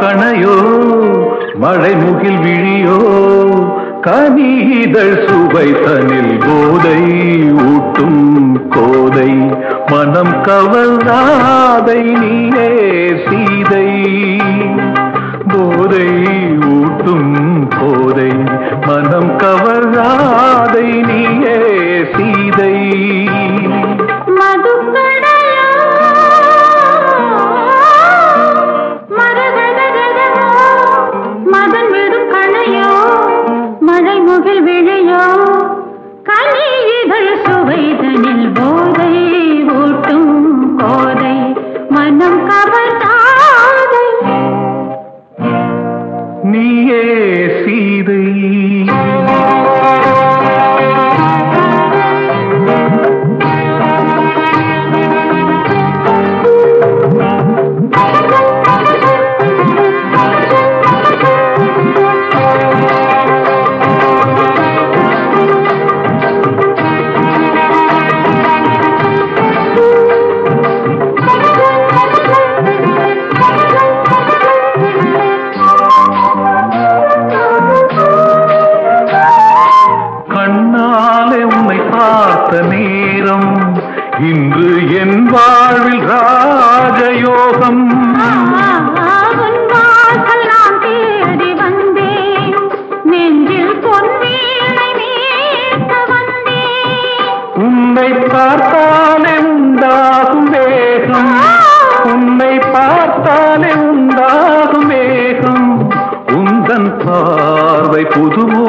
கணையோ மழைமுகில் விழியோ கனிதழ் சுவை தனில் போதை ஊட்டும் கோதை மனம் கவலாதை நீயே சீதை. போதை ஊட்டும் கோதை மனம் கவல் दिल बो பார்த்த நேரம். இன்று என் வாழ்வில் ராஜயோகம். உன்னை பார்த்தாலே உண்டாகும் வேகம் உன்னை பார்த்தாலே உண்டாகும் வேகம் உந்தன் பார்வை புதுவோ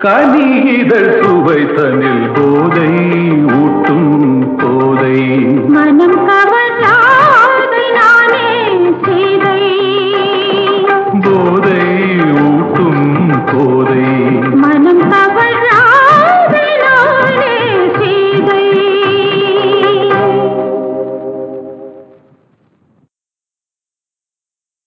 கனிகள் சுவை தனில் போதை ஊட்டும் போதை.